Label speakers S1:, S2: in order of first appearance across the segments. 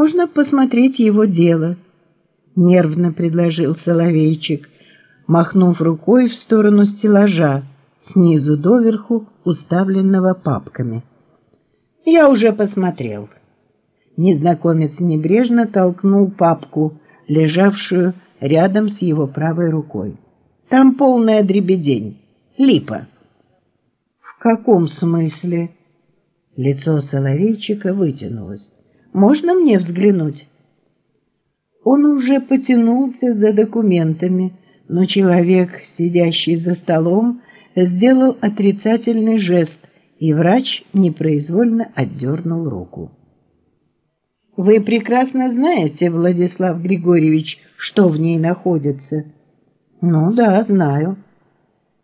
S1: можно посмотреть его дело, нервно предложил Соловейчик, махнув рукой в сторону стеллажа, снизу доверху уставленного папками. Я уже посмотрел. Незнакомец небрежно толкнул папку, лежавшую рядом с его правой рукой. Там полная дребедень, липа. В каком смысле? Лицо Соловейчика вытянулось. Можно мне взглянуть? Он уже потянулся за документами, но человек, сидящий за столом, сделал отрицательный жест, и врач непроизвольно отдернул руку. Вы прекрасно знаете, Владислав Григорьевич, что в ней находится. Ну да, знаю.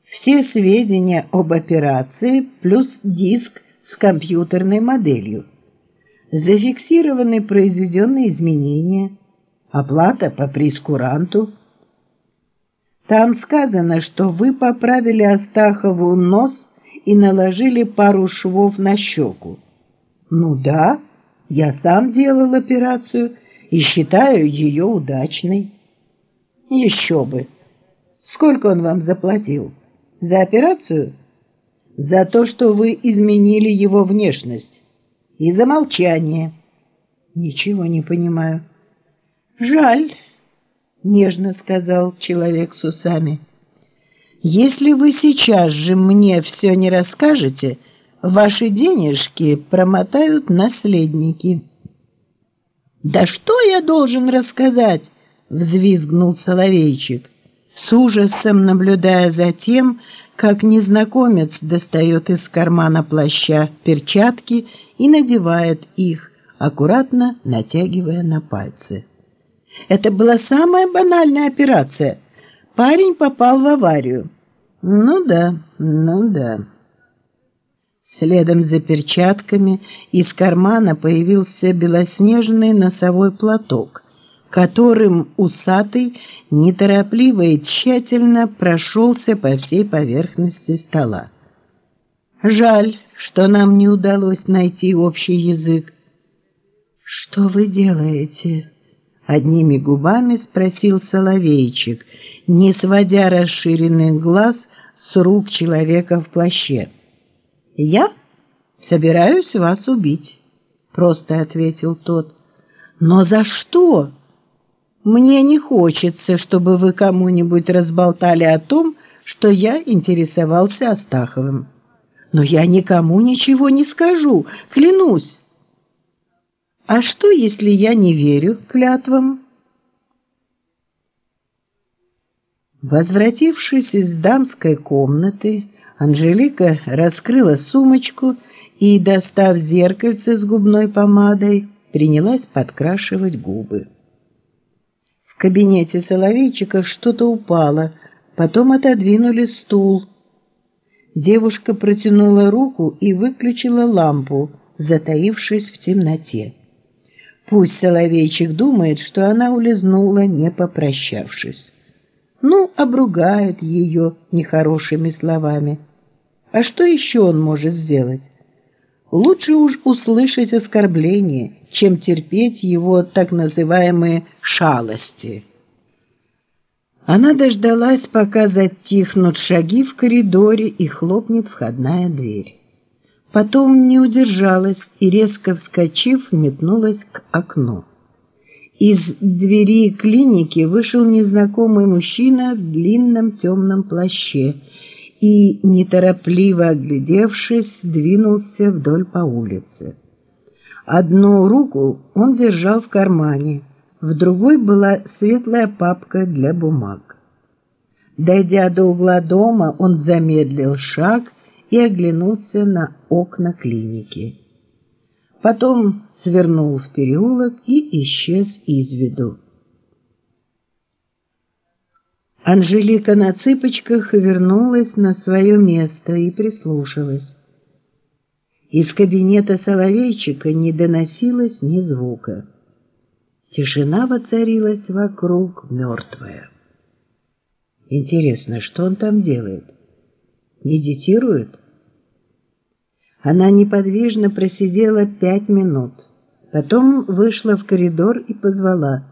S1: Все сведения об операции плюс диск с компьютерной моделью. Зафиксированы произведенные изменения, оплата по прескуранту. Там сказано, что вы поправили Астахову нос и наложили пару швов на щеку. Ну да, я сам делал операцию и считаю ее удачной. Еще бы. Сколько он вам заплатил? За операцию? За то, что вы изменили его внешность. И за молчание. Ничего не понимаю. Жаль, нежно сказал человек с усами. Если вы сейчас же мне все не расскажете, ваши денежки промотают наследники. Да что я должен рассказать? взвизгнул Соловейчик с ужасом наблюдая за тем, как незнакомец достает из кармана плаща перчатки и надевает их, аккуратно натягивая на пальцы. Это была самая банальная операция. Парень попал в аварию. Ну да, ну да. Следом за перчатками из кармана появился белоснежный носовой платок, которым усатый неторопливо и тщательно прошелся по всей поверхности стола. Жаль, что нам не удалось найти общий язык. Что вы делаете? Одними губами спросил Соловейчик, не сводя расширенных глаз с рук человека в плаще. Я собираюсь вас убить, просто ответил тот. Но за что? Мне не хочется, чтобы вы кому-нибудь разболтали о том, что я интересовался Астаховым. Но я никому ничего не скажу, клянусь. А что, если я не верю клятвам? Возвратившись из дамской комнаты, Анжелика раскрыла сумочку и, достав зеркальце с губной помадой, принялась подкрашивать губы. В кабинете Соловейчика что-то упало, потом отодвинули стул. Девушка протянула руку и выключила лампу, затаившись в темноте. Пусть Соловейчик думает, что она улизнула, не попрощавшись. Ну, обругает ее нехорошими словами. А что еще он может сделать? Лучше уж услышать оскорбление, чем терпеть его так называемые шалости. Она дождалась, пока затихнут шаги в коридоре и хлопнет входная дверь. Потом не удержалась и резко вскочив, метнулась к окну. Из двери клиники вышел незнакомый мужчина в длинном темном плаще и, неторопливо оглядевшись, двинулся вдоль по улице. Одну руку он держал в кармане, в другой была светлая папка для бумаг. Дойдя до угла дома, он замедлил шаг и оглянулся на окна клиники. Потом свернул в переулок и исчез из виду. Анжелика на цыпочках вернулась на свое место и прислушалась. Из кабинета Соловейчика не доносилось ни звука. Тишина воцарилась вокруг мертвая. Интересно, что он там делает? Медитирует? Она неподвижно просидела пять минут. Потом вышла в коридор и позвала: